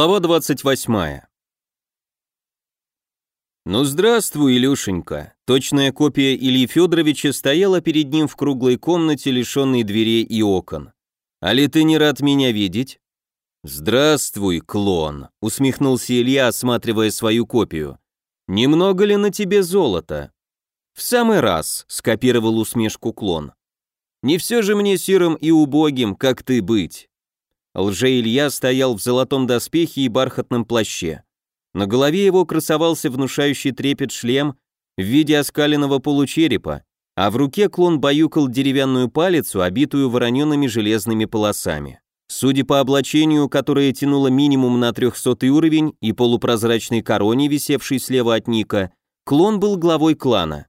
Глава 28. Ну здравствуй, Илюшенька. Точная копия Ильи Федоровича стояла перед ним в круглой комнате, лишенной дверей и окон. А ли ты не рад меня видеть? Здравствуй, клон, усмехнулся Илья, осматривая свою копию. Немного ли на тебе золота? В самый раз, скопировал усмешку клон. Не все же мне сирым и убогим, как ты быть. Лже-Илья стоял в золотом доспехе и бархатном плаще. На голове его красовался внушающий трепет шлем в виде оскаленного получерепа, а в руке клон баюкал деревянную палицу, обитую вороненными железными полосами. Судя по облачению, которое тянуло минимум на 300 уровень и полупрозрачной короне, висевшей слева от Ника, клон был главой клана.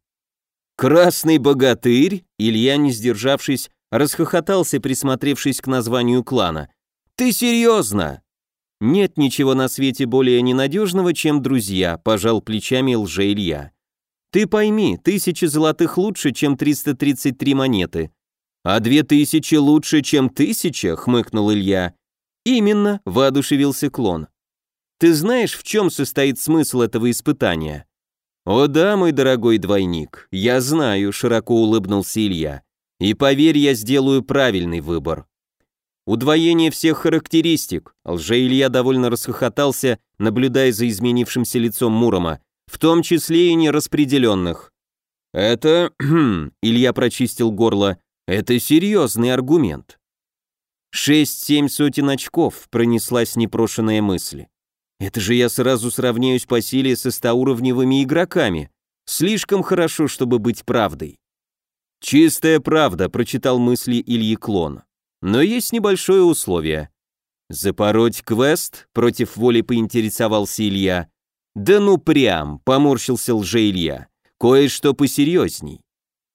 «Красный богатырь?» Илья, не сдержавшись, расхохотался, присмотревшись к названию клана – «Ты серьезно?» «Нет ничего на свете более ненадежного, чем друзья», – пожал плечами лже-Илья. «Ты пойми, тысячи золотых лучше, чем 333 монеты». «А две тысячи лучше, чем тысяча?» – хмыкнул Илья. «Именно», – воодушевился клон. «Ты знаешь, в чем состоит смысл этого испытания?» «О да, мой дорогой двойник, я знаю», – широко улыбнулся Илья. «И поверь, я сделаю правильный выбор. Удвоение всех характеристик. Лже-Илья довольно расхохотался, наблюдая за изменившимся лицом Мурома, в том числе и нераспределенных. Это... Илья прочистил горло. Это серьезный аргумент. Шесть-семь сотен очков, пронеслась непрошенная мысль. Это же я сразу сравняюсь по силе со стауровневыми игроками. Слишком хорошо, чтобы быть правдой. Чистая правда, прочитал мысли Ильи Клон. Но есть небольшое условие. Запороть квест, против воли поинтересовался Илья. Да ну прям, поморщился лже-Илья. Кое-что посерьезней.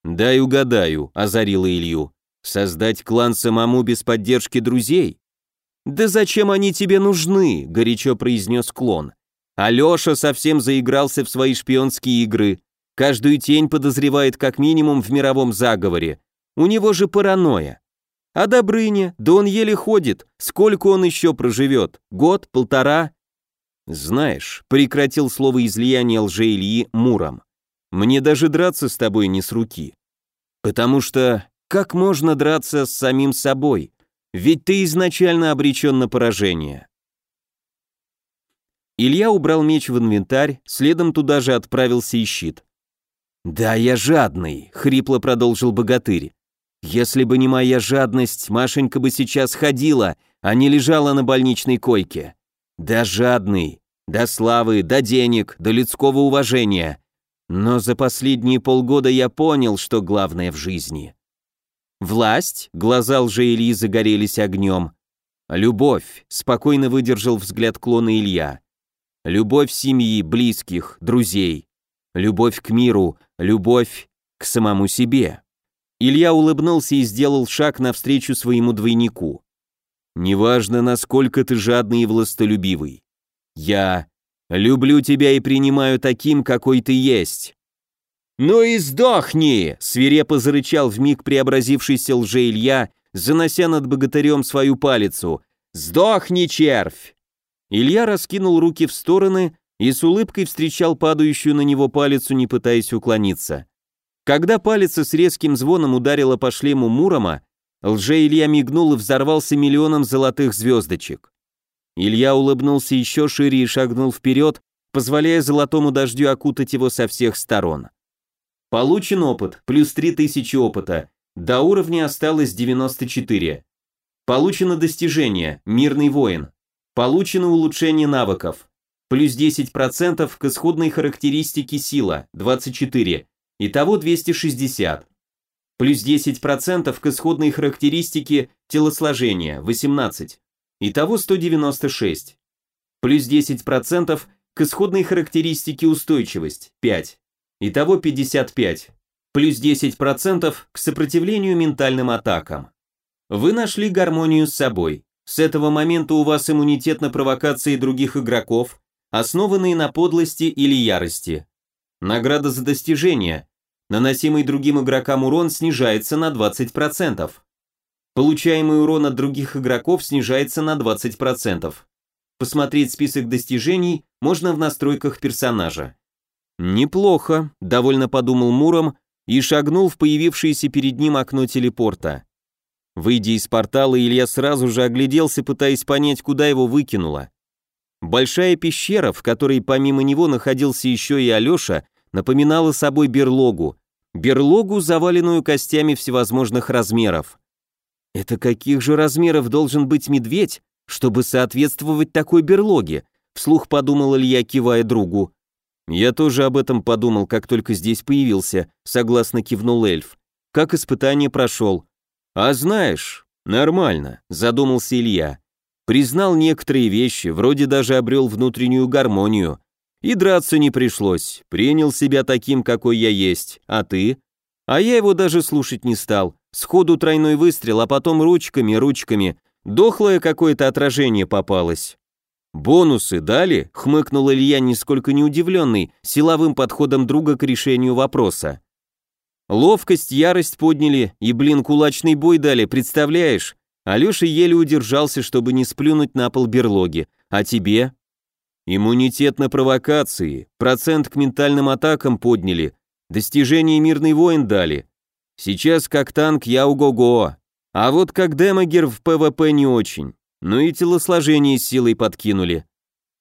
Дай угадаю, озарила Илью. Создать клан самому без поддержки друзей? Да зачем они тебе нужны, горячо произнес клон. Алеша совсем заигрался в свои шпионские игры. Каждую тень подозревает как минимум в мировом заговоре. У него же паранойя. А Добрыня, да он еле ходит. Сколько он еще проживет? Год, полтора? Знаешь, прекратил слово излияния лже-Ильи Муром. Мне даже драться с тобой не с руки. Потому что как можно драться с самим собой? Ведь ты изначально обречен на поражение. Илья убрал меч в инвентарь, следом туда же отправился и щит. «Да, я жадный», — хрипло продолжил богатырь. Если бы не моя жадность, Машенька бы сейчас ходила, а не лежала на больничной койке. Да жадный, до славы, до денег, до людского уважения. Но за последние полгода я понял, что главное в жизни. Власть, глаза лже Ильи загорелись огнем. Любовь, спокойно выдержал взгляд клона Илья. Любовь семьи, близких, друзей. Любовь к миру, любовь к самому себе. Илья улыбнулся и сделал шаг навстречу своему двойнику. «Неважно, насколько ты жадный и властолюбивый. Я люблю тебя и принимаю таким, какой ты есть». «Ну и сдохни!» — свирепо зарычал вмиг преобразившийся лже-Илья, занося над богатырем свою палицу. «Сдохни, червь!» Илья раскинул руки в стороны и с улыбкой встречал падающую на него палицу, не пытаясь уклониться. Когда палец с резким звоном ударила по шлему Мурома, лже-Илья мигнул и взорвался миллионом золотых звездочек. Илья улыбнулся еще шире и шагнул вперед, позволяя золотому дождю окутать его со всех сторон. Получен опыт, плюс 3000 опыта, до уровня осталось 94. Получено достижение, мирный воин. Получено улучшение навыков, плюс 10% к исходной характеристике сила, 24, Итого 260. Плюс 10% к исходной характеристике телосложения, 18. Итого 196. Плюс 10% к исходной характеристике устойчивость, 5. Итого 55. Плюс 10% к сопротивлению ментальным атакам. Вы нашли гармонию с собой. С этого момента у вас иммунитет на провокации других игроков, основанные на подлости или ярости. Награда за достижение. Наносимый другим игрокам урон снижается на 20%. Получаемый урон от других игроков снижается на 20%. посмотреть список достижений можно в настройках персонажа. Неплохо, довольно подумал Муром и шагнул в появившееся перед ним окно телепорта. Выйдя из портала, Илья сразу же огляделся, пытаясь понять, куда его выкинуло. Большая пещера, в которой помимо него находился еще и Алеша, напоминала собой берлогу. Берлогу, заваленную костями всевозможных размеров. Это каких же размеров должен быть медведь, чтобы соответствовать такой берлоге? Вслух подумал Илья, кивая другу. Я тоже об этом подумал, как только здесь появился, согласно кивнул эльф. Как испытание прошел? А знаешь, нормально, задумался Илья. Признал некоторые вещи, вроде даже обрел внутреннюю гармонию. И драться не пришлось, принял себя таким, какой я есть. А ты? А я его даже слушать не стал. Сходу тройной выстрел, а потом ручками, ручками. Дохлое какое-то отражение попалось. «Бонусы дали?» — хмыкнул Илья, нисколько не удивленный, силовым подходом друга к решению вопроса. Ловкость, ярость подняли, и, блин, кулачный бой дали, представляешь? Алеша еле удержался, чтобы не сплюнуть на пол берлоги. А тебе? Иммунитет на провокации, процент к ментальным атакам подняли, достижение мирный воин дали. Сейчас как танк я ого-го, а вот как дамагер в ПВП не очень. Ну и телосложение силой подкинули.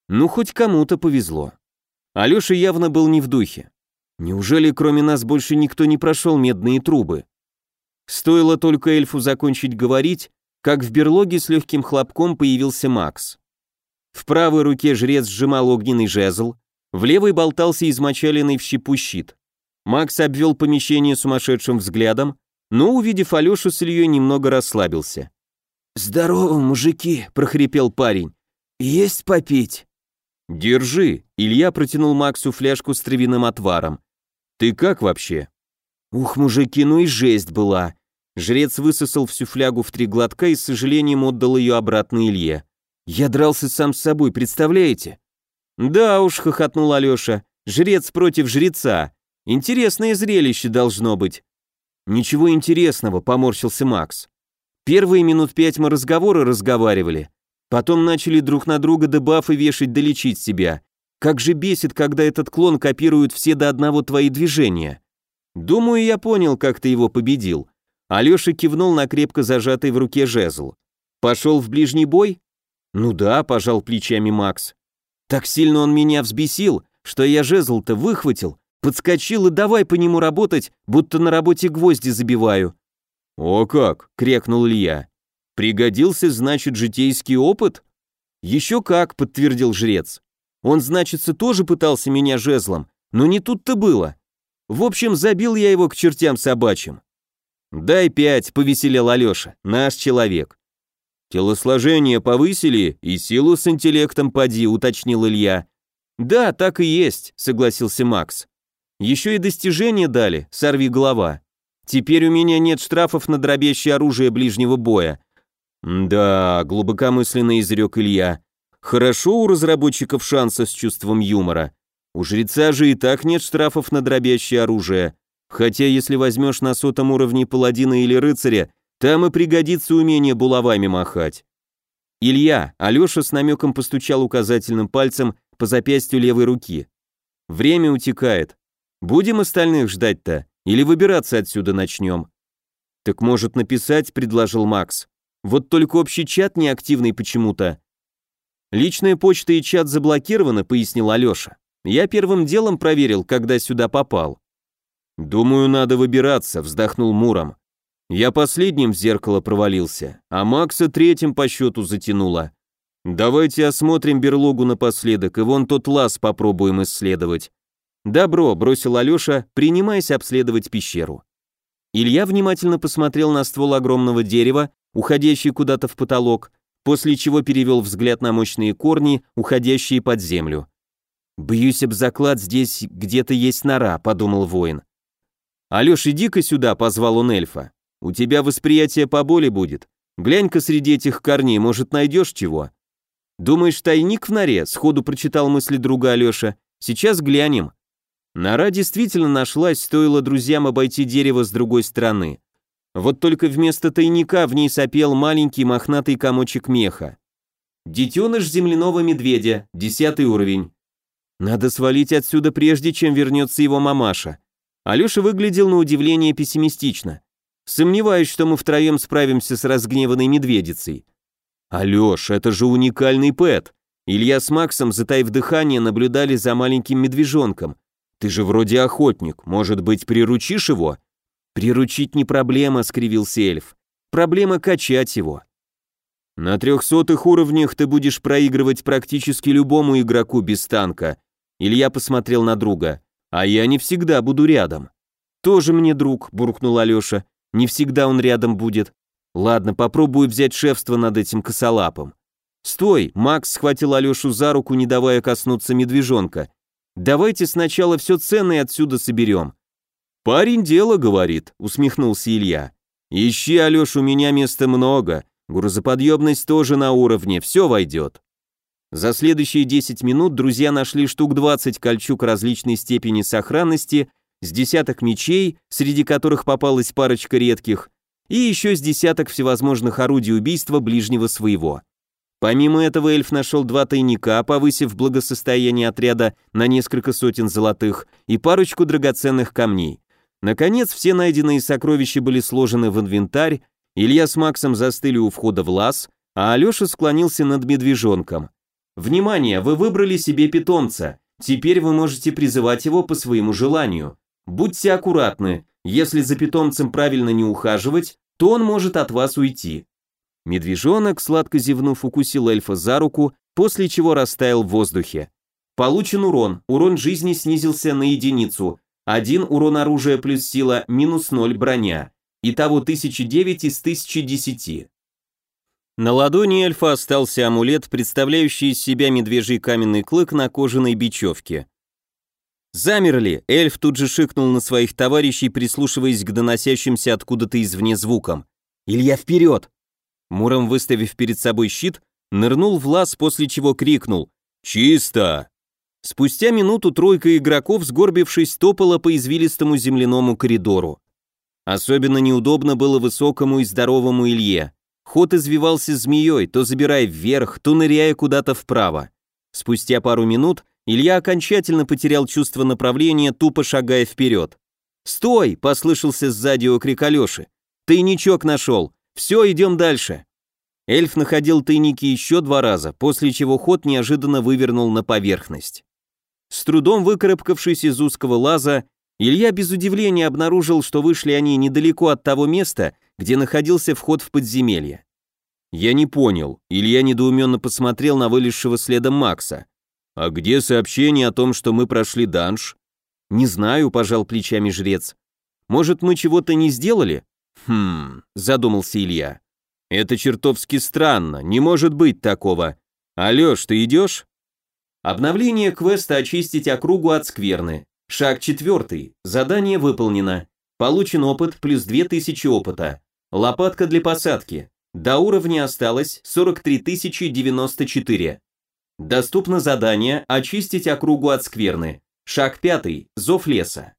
Ну, хоть кому-то повезло. Алёша явно был не в духе. Неужели кроме нас больше никто не прошел медные трубы? Стоило только эльфу закончить говорить, как в берлоге с легким хлопком появился Макс. В правой руке жрец сжимал огненный жезл, в левой болтался измочаленный в щепу щит. Макс обвел помещение сумасшедшим взглядом, но, увидев Алешу с Ильей, немного расслабился. «Здорово, мужики!» – прохрипел парень. «Есть попить?» «Держи!» – Илья протянул Максу фляжку с травяным отваром. «Ты как вообще?» «Ух, мужики, ну и жесть была!» Жрец высосал всю флягу в три глотка и с сожалением отдал ее обратно Илье. «Я дрался сам с собой, представляете?» «Да уж», — хохотнул Алеша, — «жрец против жреца. Интересное зрелище должно быть». «Ничего интересного», — поморщился Макс. Первые минут пять мы разговоры разговаривали. Потом начали друг на друга дебафы вешать да себя. Как же бесит, когда этот клон копирует все до одного твои движения. Думаю, я понял, как ты его победил. Алеша кивнул на крепко зажатый в руке жезл. Пошел в ближний бой? Ну да, пожал плечами Макс. Так сильно он меня взбесил, что я жезл-то выхватил, подскочил и давай по нему работать, будто на работе гвозди забиваю. «О как!» — крякнул Илья. «Пригодился, значит, житейский опыт?» «Еще как!» — подтвердил жрец. «Он, значится, тоже пытался меня жезлом, но не тут-то было. В общем, забил я его к чертям собачьим». «Дай пять», — повеселел Алеша, — «наш человек». «Телосложение повысили и силу с интеллектом поди», — уточнил Илья. «Да, так и есть», — согласился Макс. «Еще и достижения дали, сорви голова». Теперь у меня нет штрафов на дробящее оружие ближнего боя. Да, глубокомысленно изрек Илья. Хорошо у разработчиков шанса с чувством юмора. У жреца же и так нет штрафов на дробящее оружие. Хотя если возьмешь на сотом уровне паладина или рыцаря, там и пригодится умение булавами махать. Илья, Алеша с намеком постучал указательным пальцем по запястью левой руки. Время утекает. Будем остальных ждать-то? Или выбираться отсюда начнем?» «Так может написать», — предложил Макс. «Вот только общий чат неактивный почему-то». «Личная почта и чат заблокированы», — пояснил Алеша. «Я первым делом проверил, когда сюда попал». «Думаю, надо выбираться», — вздохнул Муром. «Я последним в зеркало провалился, а Макса третьим по счету затянуло. Давайте осмотрим берлогу напоследок, и вон тот лаз попробуем исследовать. «Добро», — бросил Алеша, принимаясь обследовать пещеру. Илья внимательно посмотрел на ствол огромного дерева, уходящий куда-то в потолок, после чего перевел взгляд на мощные корни, уходящие под землю. «Бьюсь об заклад, здесь где-то есть нора», — подумал воин. «Алёш, иди-ка сюда», — позвал он эльфа. «У тебя восприятие поболе будет. Глянь-ка среди этих корней, может, найдешь чего?» «Думаешь, тайник в норе?» — сходу прочитал мысли друга Алёша. «Сейчас глянем». Нора действительно нашлась, стоило друзьям обойти дерево с другой стороны. Вот только вместо тайника в ней сопел маленький мохнатый комочек меха. Детеныш земляного медведя, десятый уровень. Надо свалить отсюда прежде, чем вернется его мамаша. Алеша выглядел на удивление пессимистично. Сомневаюсь, что мы втроем справимся с разгневанной медведицей. Алеш, это же уникальный пэт. Илья с Максом, затаив дыхание, наблюдали за маленьким медвежонком. Ты же вроде охотник, может быть, приручишь его? Приручить не проблема, скривился эльф. Проблема качать его. На трехсотых уровнях ты будешь проигрывать практически любому игроку без танка. Илья посмотрел на друга. А я не всегда буду рядом. Тоже мне друг, буркнул Алеша. Не всегда он рядом будет. Ладно, попробую взять шефство над этим косолапом. Стой, Макс схватил Алешу за руку, не давая коснуться медвежонка. Давайте сначала все ценное отсюда соберем. Парень дело говорит, усмехнулся Илья. Ищи, Алеш, у меня места много. Грузоподъемность тоже на уровне, все войдет. За следующие 10 минут друзья нашли штук 20 кольчуг различной степени сохранности, с десяток мечей, среди которых попалась парочка редких, и еще с десяток всевозможных орудий убийства ближнего своего. Помимо этого эльф нашел два тайника, повысив благосостояние отряда на несколько сотен золотых и парочку драгоценных камней. Наконец, все найденные сокровища были сложены в инвентарь, Илья с Максом застыли у входа в лаз, а Алеша склонился над медвежонком. Внимание, вы выбрали себе питомца. Теперь вы можете призывать его по своему желанию. Будьте аккуратны. Если за питомцем правильно не ухаживать, то он может от вас уйти. Медвежонок, сладко зевнув, укусил эльфа за руку, после чего растаял в воздухе. Получен урон. Урон жизни снизился на единицу. Один урон оружия плюс сила, минус 0 броня. Итого 1009 из 1010. На ладони эльфа остался амулет, представляющий из себя медвежий каменный клык на кожаной бечевке. Замерли, эльф тут же шикнул на своих товарищей, прислушиваясь к доносящимся откуда-то извне звукам. «Илья, вперед!» Муром, выставив перед собой щит, нырнул в лаз, после чего крикнул «Чисто!». Спустя минуту тройка игроков, сгорбившись, топала по извилистому земляному коридору. Особенно неудобно было высокому и здоровому Илье. Ход извивался змеей, то забирая вверх, то ныряя куда-то вправо. Спустя пару минут Илья окончательно потерял чувство направления, тупо шагая вперед. «Стой!» – послышался сзади окрик Алеши. «Тайничок нашел! Все, идем дальше!» Эльф находил тайники еще два раза, после чего ход неожиданно вывернул на поверхность. С трудом выкарабкавшись из узкого лаза, Илья без удивления обнаружил, что вышли они недалеко от того места, где находился вход в подземелье. Я не понял. Илья недоуменно посмотрел на вылезшего следом Макса. А где сообщение о том, что мы прошли данж? Не знаю, пожал плечами жрец. Может, мы чего-то не сделали? Хм, задумался Илья. Это чертовски странно, не может быть такого. Алёш, ты идешь? Обновление квеста «Очистить округу от скверны». Шаг четвертый. Задание выполнено. Получен опыт плюс 2000 опыта. Лопатка для посадки. До уровня осталось 43 094. Доступно задание «Очистить округу от скверны». Шаг пятый. Зов леса.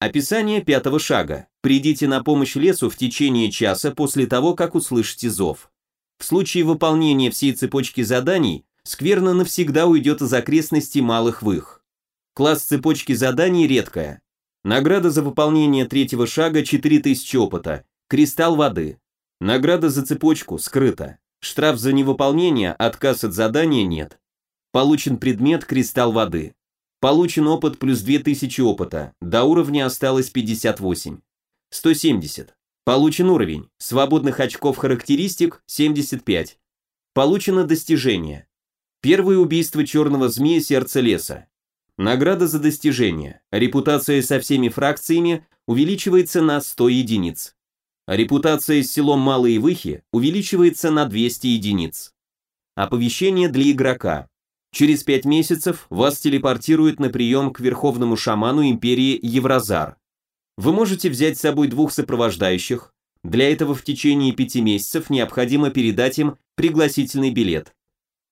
Описание пятого шага. Придите на помощь лесу в течение часа после того, как услышите зов. В случае выполнения всей цепочки заданий, скверна навсегда уйдет из окрестностей малых вых. Класс цепочки заданий редкая. Награда за выполнение третьего шага 4000 опыта. Кристалл воды. Награда за цепочку скрыта. Штраф за невыполнение, отказ от задания нет. Получен предмет кристалл воды. Получен опыт плюс 2000 опыта. До уровня осталось 58. 170. Получен уровень. Свободных очков характеристик 75. Получено достижение. Первое убийство черного змея сердца леса. Награда за достижение. Репутация со всеми фракциями увеличивается на 100 единиц. Репутация с селом Малые Выхи увеличивается на 200 единиц. Оповещение для игрока. Через 5 месяцев вас телепортируют на прием к верховному шаману империи Евразар. Вы можете взять с собой двух сопровождающих. Для этого в течение 5 месяцев необходимо передать им пригласительный билет.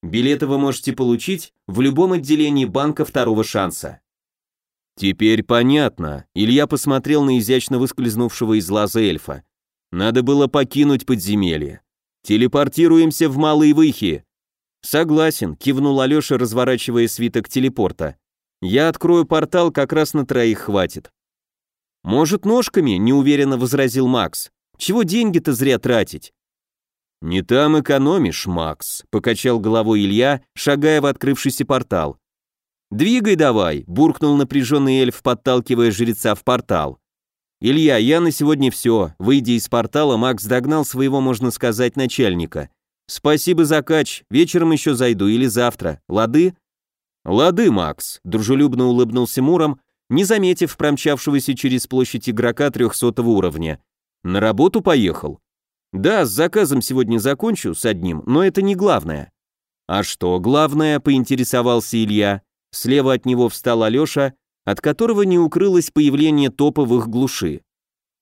Билеты вы можете получить в любом отделении банка второго шанса. Теперь понятно. Илья посмотрел на изящно выскользнувшего из лаза эльфа. Надо было покинуть подземелье. Телепортируемся в Малые Выхи. Согласен, кивнул Алёша, разворачивая свиток телепорта. Я открою портал, как раз на троих хватит. Может, ножками, неуверенно возразил Макс. Чего деньги-то зря тратить? «Не там экономишь, Макс», — покачал головой Илья, шагая в открывшийся портал. «Двигай давай», — буркнул напряженный эльф, подталкивая жреца в портал. «Илья, я на сегодня все». Выйдя из портала, Макс догнал своего, можно сказать, начальника. «Спасибо за кач, вечером еще зайду или завтра. Лады?» «Лады, Макс», — дружелюбно улыбнулся Муром, не заметив промчавшегося через площадь игрока трехсотого уровня. «На работу поехал?» «Да, с заказом сегодня закончу, с одним, но это не главное». «А что главное?» — поинтересовался Илья. Слева от него встал Алеша, от которого не укрылось появление их глуши.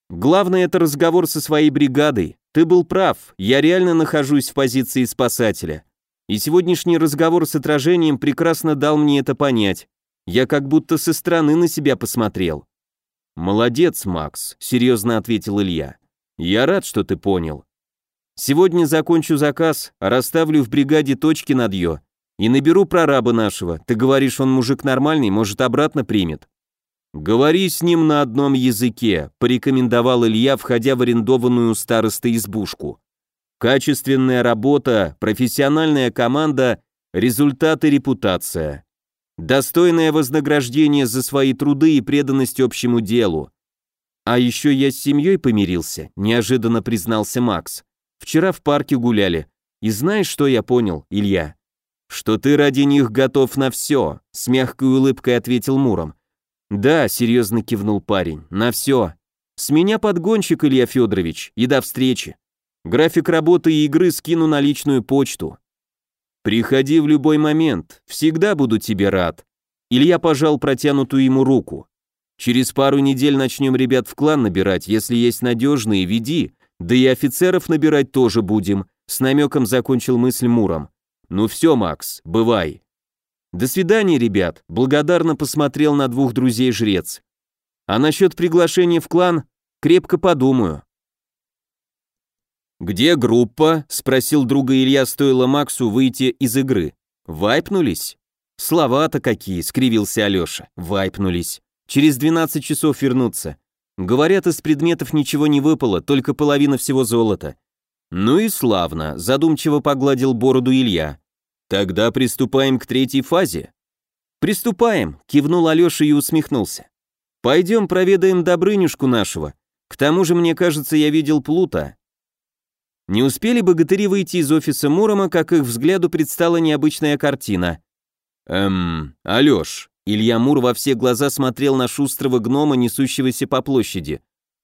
«Главное — это разговор со своей бригадой. Ты был прав, я реально нахожусь в позиции спасателя. И сегодняшний разговор с отражением прекрасно дал мне это понять. Я как будто со стороны на себя посмотрел». «Молодец, Макс», — серьезно ответил Илья. «Я рад, что ты понял. Сегодня закончу заказ, расставлю в бригаде точки над «ё» и наберу прораба нашего. Ты говоришь, он мужик нормальный, может, обратно примет?» «Говори с ним на одном языке», — порекомендовал Илья, входя в арендованную старостой избушку. «Качественная работа, профессиональная команда, результат и репутация. Достойное вознаграждение за свои труды и преданность общему делу. А еще я с семьей помирился, неожиданно признался Макс. Вчера в парке гуляли. И знаешь, что я понял, Илья? Что ты ради них готов на все, с мягкой улыбкой ответил Муром. Да, серьезно кивнул парень, на все. С меня подгонщик, Илья Федорович, и до встречи. График работы и игры скину на личную почту. Приходи в любой момент, всегда буду тебе рад. Илья пожал протянутую ему руку. Через пару недель начнем ребят в клан набирать, если есть надежные, веди. Да и офицеров набирать тоже будем. С намеком закончил мысль Муром. Ну все, Макс, бывай. До свидания, ребят. Благодарно посмотрел на двух друзей жрец. А насчет приглашения в клан, крепко подумаю. «Где группа?» — спросил друга Илья, стоило Максу выйти из игры. «Вайпнулись?» «Слова-то какие!» — скривился Алеша. «Вайпнулись. Через 12 часов вернуться. Говорят, из предметов ничего не выпало, только половина всего золота. Ну и славно, задумчиво погладил бороду Илья. Тогда приступаем к третьей фазе. Приступаем, кивнул Алёша и усмехнулся. Пойдем проведаем Добрынюшку нашего. К тому же, мне кажется, я видел Плута. Не успели богатыри выйти из офиса Мурома, как их взгляду предстала необычная картина. Эм, Алёш, Илья Мур во все глаза смотрел на шустрого гнома, несущегося по площади.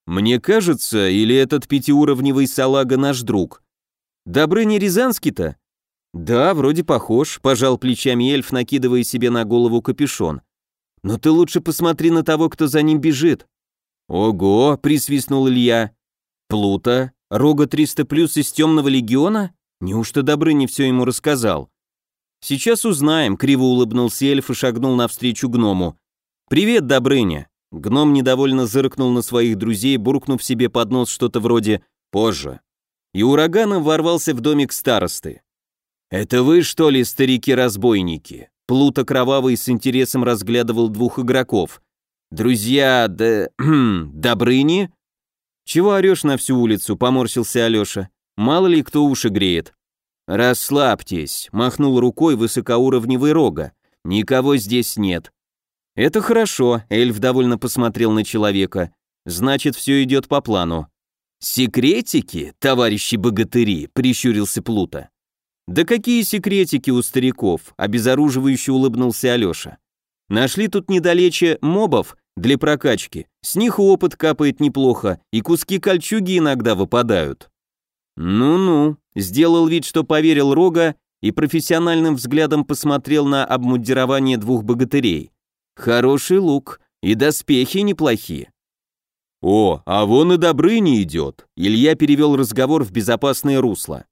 «Мне кажется, или этот пятиуровневый салага наш друг?» «Добрыня Рязанский-то?» «Да, вроде похож», — пожал плечами эльф, накидывая себе на голову капюшон. «Но ты лучше посмотри на того, кто за ним бежит». «Ого!» — присвистнул Илья. «Плута? Рога 300 плюс из темного легиона? Неужто Добрыня все ему рассказал?» «Сейчас узнаем», — криво улыбнулся эльф и шагнул навстречу гному. «Привет, Добрыня». Гном недовольно зыркнул на своих друзей, буркнув себе под нос что-то вроде «позже». И ураганом ворвался в домик старосты. «Это вы, что ли, старики-разбойники?» Плута Кровавый с интересом разглядывал двух игроков. «Друзья, да... Добрыни?» «Чего орешь на всю улицу?» — поморщился Алеша. «Мало ли кто уши греет». «Расслабьтесь», — махнул рукой высокоуровневый рога. «Никого здесь нет». «Это хорошо», — эльф довольно посмотрел на человека. «Значит, все идет по плану». «Секретики, товарищи богатыри», — прищурился Плута. «Да какие секретики у стариков?» — обезоруживающе улыбнулся Алеша. «Нашли тут недалече мобов для прокачки. С них опыт капает неплохо, и куски кольчуги иногда выпадают». «Ну-ну», сделал вид, что поверил Рога и профессиональным взглядом посмотрел на обмундирование двух богатырей. Хороший лук, и доспехи неплохие. «О, а вон и Добрыня идет», — Илья перевел разговор в безопасное русло.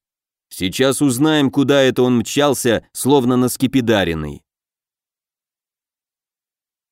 «Сейчас узнаем, куда это он мчался, словно на скипидаренный».